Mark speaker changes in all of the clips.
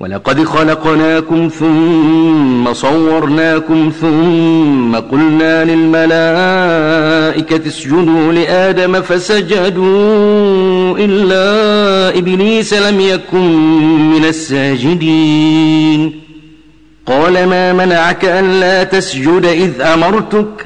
Speaker 1: ولقد خلقناكم ثم صورناكم ثم قلنا للملائكة اسجدوا لآدم فسجدوا إلا إبليس لم يكن من الساجدين. قال ما منعك أن لا تسجد إذ أمرتك؟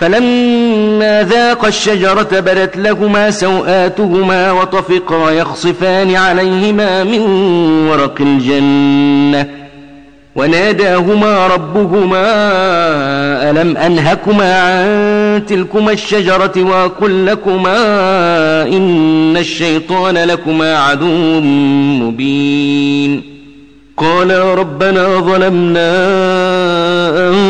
Speaker 1: فلما ذاق الشجرة برت لهما سوآتهما وطفقا يخصفان عليهما من ورق الجنة. وناداهما ربهما ألم أنهكما عن تلكما الشجرة وأقل لكما إن الشيطان لكما عدو مبين. قالا ربنا ظلمنا أن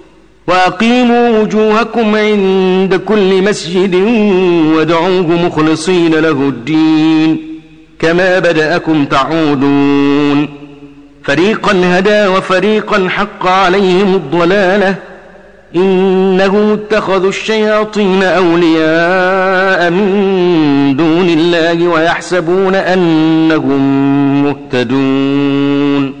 Speaker 1: وأقيموا وجوهكم عند كل مسجد وَادْعُوهُ مخلصين له الدين كما بدأكم تعودون فريقا هدى وفريقا حق عليهم الضلالة إِنَّهُمْ اتخذوا الشياطين أولياء من دون الله ويحسبون أنهم مهتدون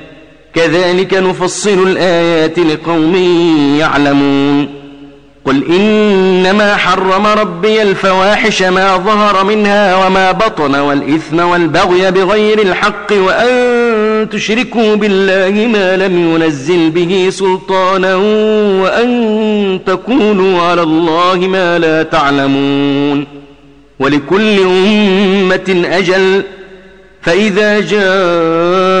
Speaker 1: كذلك نفصل الآيات لقوم يعلمون. قل إنما حرم ربي الفواحش ما ظهر منها وما بطن والإثم والبغي بغير الحق وأن تشركوا بالله ما لم ينزل به سلطانا وأن تكونوا على الله ما لا تعلمون. ولكل أمة أجل. فإذا جاءوا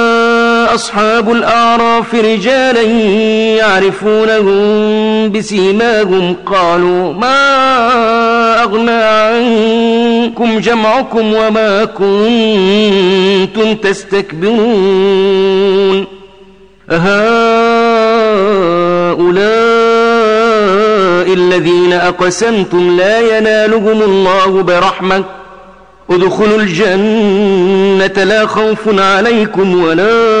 Speaker 1: أصحاب الأعراف رجالا يعرفونهم بسيماهم قالوا ما أغنى عنكم جمعكم وما كنتم تستكبرون هؤلاء الذين أقسمتم لا ينالهم الله برحمة ادخلوا الجنة لا خوف عليكم ولا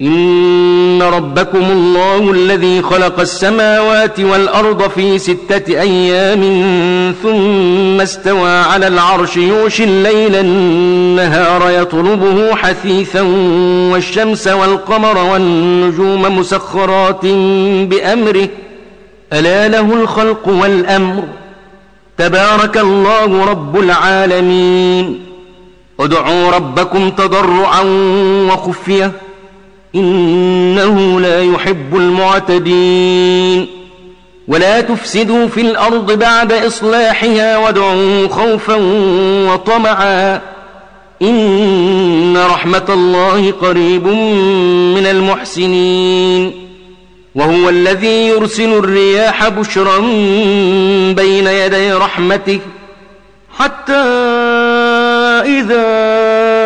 Speaker 1: إن ربكم الله الذي خلق السماوات والأرض في ستة أيام ثم استوى على العرش يوشي الليل النهار يطلبه حثيثا والشمس والقمر والنجوم مسخرات بأمره ألا له الخلق والأمر تبارك الله رب العالمين ادعوا ربكم تضرعا وخفية إنه لا يحب المعتدين. ولا تفسدوا في الأرض بعد إصلاحها وادعوا خوفا وطمعا. إن رحمة الله قريب من المحسنين. وهو الذي يرسل الرياح بشرا بين يدي رحمته. حتى إذا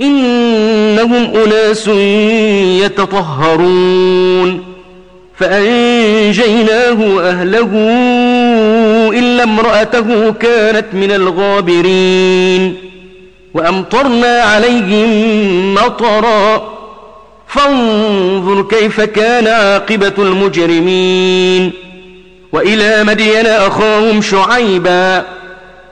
Speaker 1: إنهم أناس يتطهرون فأنجيناه أهله إلا امرأته كانت من الغابرين وأمطرنا عليهم مطرا فانظر كيف كان عاقبة المجرمين وإلى مدين أخاهم شعيباً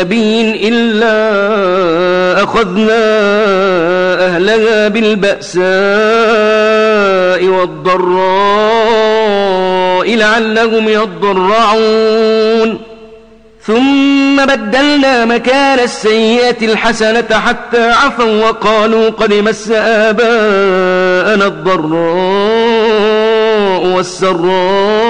Speaker 1: نبي إلا أخذنا أهلها بالبأساء والضراء لعلهم يضرعون. ثم بدلنا مكان السيئة الحسنة حتى عفوا وقالوا قد مس آباءنا الضراء والسراء.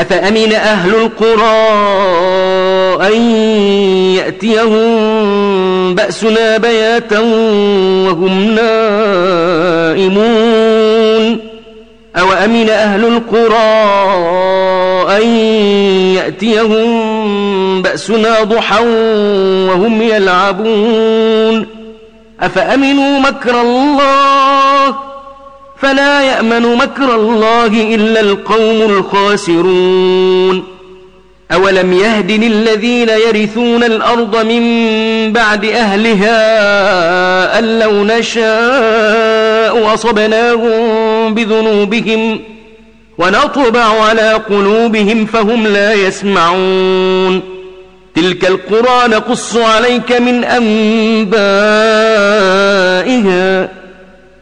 Speaker 1: أفأمن أهل القرى أن يأتيهم بأسنا بياتا وهم نائمون أو أمن أهل القرى أن يأتيهم بأسنا ضحا وهم يلعبون أفأمنوا مكر الله فلا يأمن مكر الله إلا القوم الخاسرون. أولم يهدن الذين يرثون الأرض من بعد أهلها أن لو نشاء أصبناهم بذنوبهم ونطبع على قلوبهم فهم لا يسمعون. تلك القرى نقص عليك من أنبائها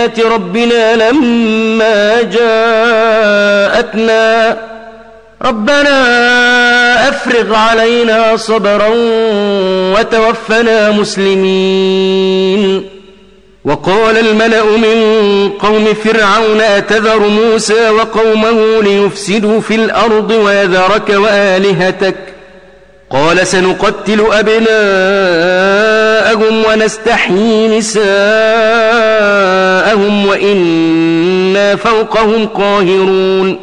Speaker 1: آيات ربنا لما جاءتنا. ربنا أفرغ علينا صبرا وتوفنا مسلمين. وقال الملأ من قوم فرعون أتذر موسى وقومه ليفسدوا في الأرض ويذرك وآلهتك. قال سنقتل أبناء نساءهم ونستحيي نساءهم وإنا فوقهم قاهرون.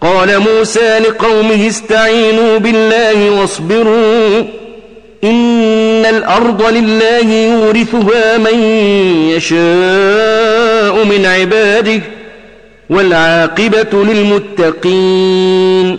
Speaker 1: قال موسى لقومه استعينوا بالله واصبروا. إن الأرض لله يورثها من يشاء من عباده والعاقبة للمتقين.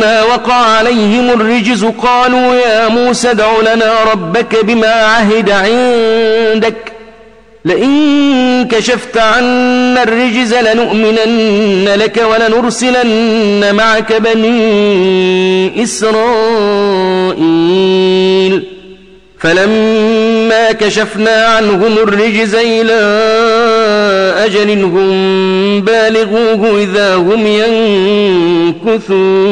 Speaker 1: فلما وقع عليهم الرجز قالوا يا موسى دع لنا ربك بما عهد عندك. لئن كشفت عنا الرجز لنؤمنن لك ولنرسلن معك بني إسرائيل. فلما كشفنا عنهم الرجز إلى أجل هم بالغوه إذا هم ينكثون.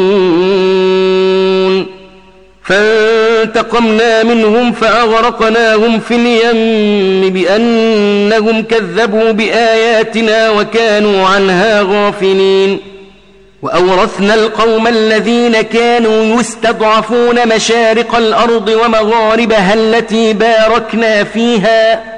Speaker 1: فانتقمنا منهم فأغرقناهم في اليم بأنهم كذبوا بآياتنا وكانوا عنها غافلين. وأورثنا القوم الذين كانوا يستضعفون مشارق الأرض ومغاربها التي باركنا فيها.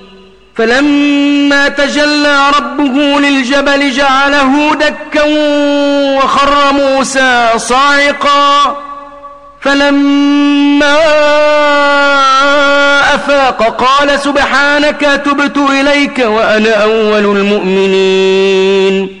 Speaker 1: فلما تجلى ربه للجبل جعله دكا وخر موسى صاعقا فلما أفاق قال سبحانك تبت إليك وأنا أول المؤمنين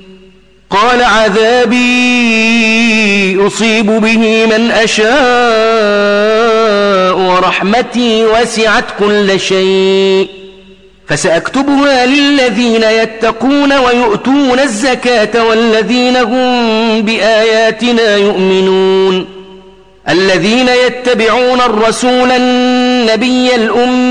Speaker 1: قال عذابي أصيب به من أشاء ورحمتي وسعت كل شيء فسأكتبها للذين يتقون ويؤتون الزكاة والذين هم بآياتنا يؤمنون الذين يتبعون الرسول النبي الأمي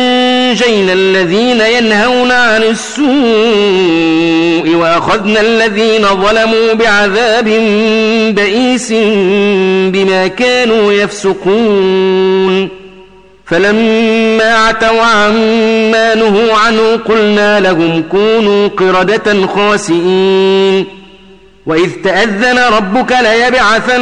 Speaker 1: أنجينا الذين ينهون عن السوء وأخذنا الذين ظلموا بعذاب بئيس بما كانوا يفسقون. فلما عتوا عما نهوا عنه قلنا لهم كونوا قردة خاسئين. وإذ تأذن ربك ليبعثن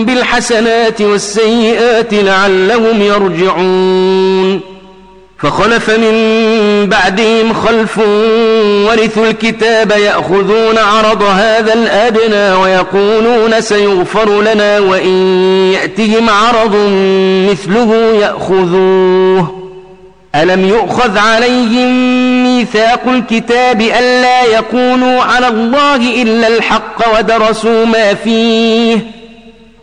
Speaker 1: بالحسنات والسيئات لعلهم يرجعون. فخلف من بعدهم خلف ورثوا الكتاب يأخذون عرض هذا الأدنى ويقولون سيغفر لنا وإن يأتهم عرض مثله يأخذوه. ألم يؤخذ عليهم ميثاق الكتاب ألا يقولوا على الله إلا الحق ودرسوا ما فيه؟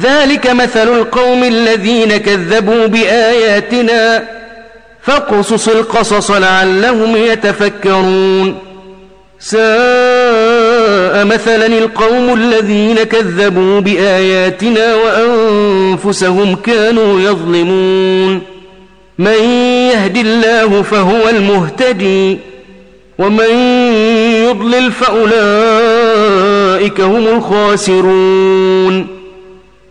Speaker 1: ذلك مثل القوم الذين كذبوا بآياتنا فاقصص القصص لعلهم يتفكرون. ساء مثلا القوم الذين كذبوا بآياتنا وأنفسهم كانوا يظلمون. من يهدي الله فهو المهتدي ومن يضلل فأولئك هم الخاسرون.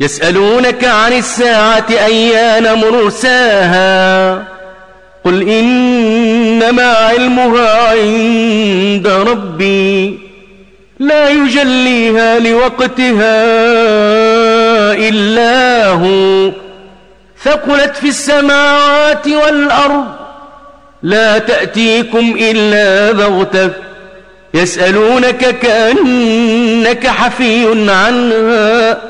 Speaker 1: يسألونك عن الساعة أيان مرساها قل إنما علمها عند ربي لا يجليها لوقتها إلا هو ثقلت في السماوات والأرض لا تأتيكم إلا بغتك يسألونك كأنك حفي عنها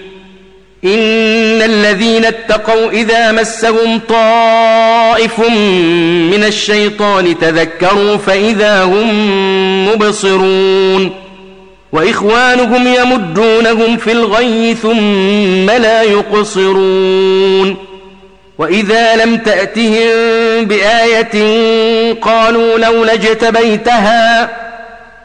Speaker 1: إن الذين اتقوا إذا مسهم طائف من الشيطان تذكروا فإذا هم مبصرون وإخوانهم يمدونهم في الغي ثم لا يقصرون وإذا لم تأتهم بآية قالوا لو لجت بيتها